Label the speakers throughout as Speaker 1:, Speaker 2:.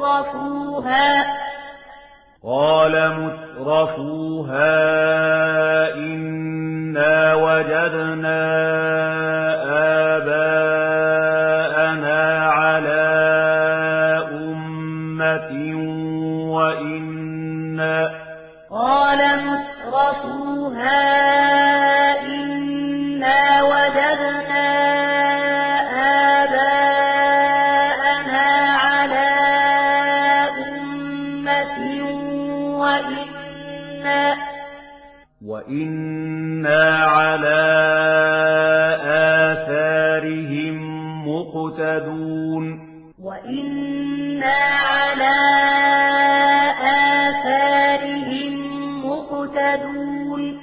Speaker 1: مترفوها
Speaker 2: قال مترفوها إنا وجدنا مهتدون وإنا
Speaker 1: على
Speaker 2: آثارهم مقتدون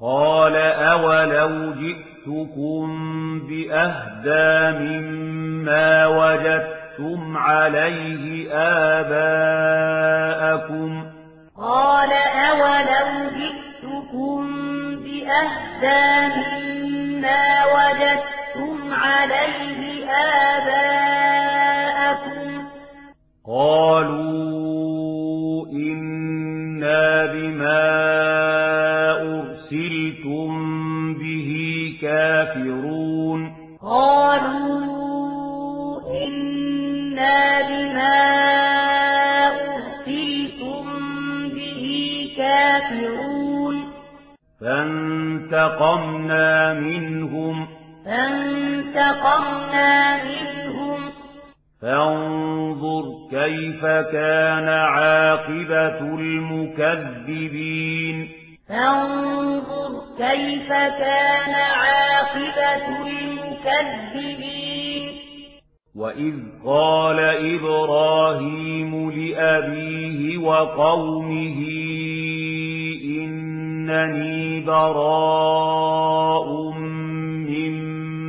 Speaker 2: قال أولو جئتكم بأهدى مما وجدتم عليه آباءكم
Speaker 1: قال أولو جئتكم بأهدى مما وجدتم عليه آباءكم
Speaker 2: قالوا إنا بما أرسلتم به كافرون
Speaker 1: قالوا إنا بما
Speaker 2: فانتقمنا منهم
Speaker 1: فانتقمنا منهم.
Speaker 2: فانظر كيف كان عاقبة المكذبين.
Speaker 1: فانظر كيف كان عاقبة المكذبين.
Speaker 2: وَإِذْ قَالَ إِبْرَاهِيمُ لِأَبِيهِ وَقَوْمِهِ إِنَّنِي بَرَاءٌ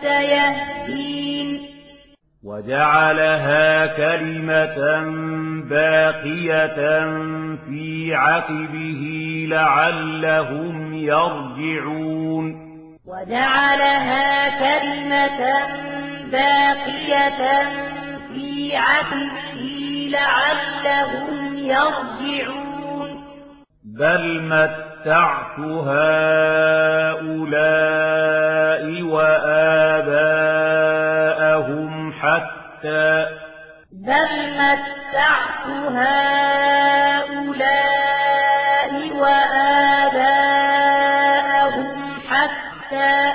Speaker 1: سيهدين
Speaker 2: وَجَعَلَهَا كَلِمَةً بَاقِيَةً فِي عَقِبِهِ لَعَلَّهُمْ يَرْجِعُونَ.
Speaker 1: وَجَعَلَهَا كَلِمَةً بَاقِيَةً فِي عَقِبِهِ لَعَلَّهُمْ يَرْجِعُونَ.
Speaker 2: بَلْ مَتَّعْتُ هَؤُلَاءِ وَ حتى
Speaker 1: بل متعت هؤلاء وآباءهم حتى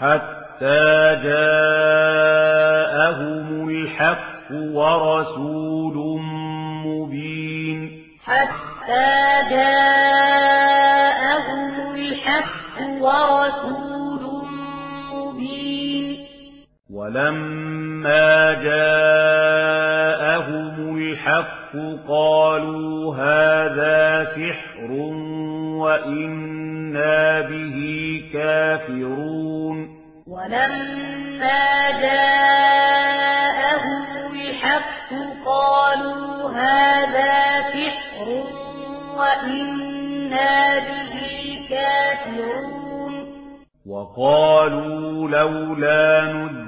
Speaker 2: حتى جاءهم الحق ورسول مبين.
Speaker 1: حتى جاءهم الحق ورسول مبين.
Speaker 2: ولما جاءهم الحق قالوا هذا سحر وإنا به كافرون.
Speaker 1: ولما جاءهم الحق قالوا هذا سحر وإنا به كافرون.
Speaker 2: وقالوا لولا نُزِّلَ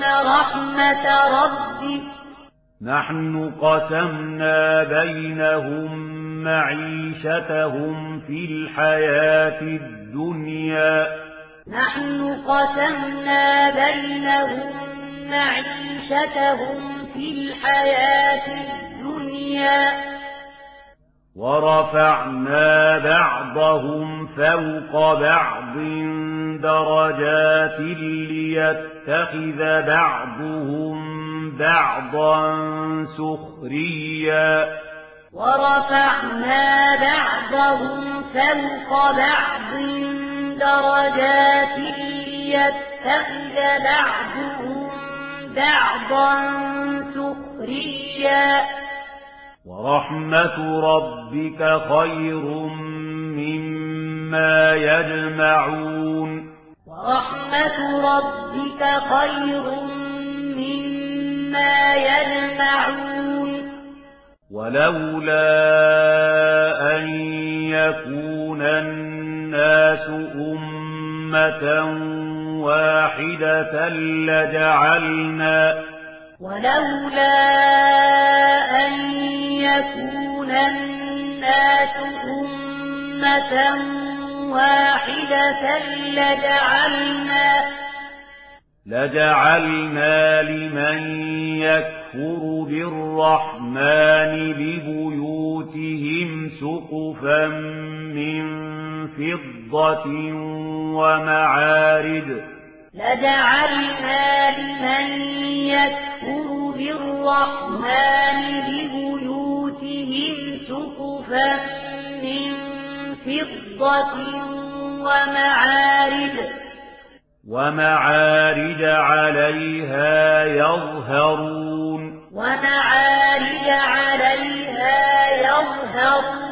Speaker 1: يخافون رحمة ربك
Speaker 2: نحن قسمنا بينهم معيشتهم في الحياة الدنيا
Speaker 1: نحن قسمنا بينهم معيشتهم في الحياة الدنيا
Speaker 2: ورفعنا بعضهم فوق بعض درجات ليتخذ بعضهم بعضا سخريا.
Speaker 1: ورفعنا بعضهم فوق بعض درجات ليتخذ بعضهم بعضا سخريا.
Speaker 2: ورحمة ربك خير مما يجمعون.
Speaker 1: ورحمة ربك خير مما يجمعون.
Speaker 2: ولولا أن يكون الناس أمة واحدة لجعلنا
Speaker 1: ولولا أن يكون الناس أمة واحدة لجعلنا
Speaker 2: لجعلنا لمن يكفر بالرحمن لبيوتهم سقفا من فضة ومعارج.
Speaker 1: لجعلنا لمن يكفر بالرحمن لبيوتهم فيهم سقفا من فضة ومعارج ومعارج عليها يظهرون
Speaker 2: ومعارج عليها يظهرون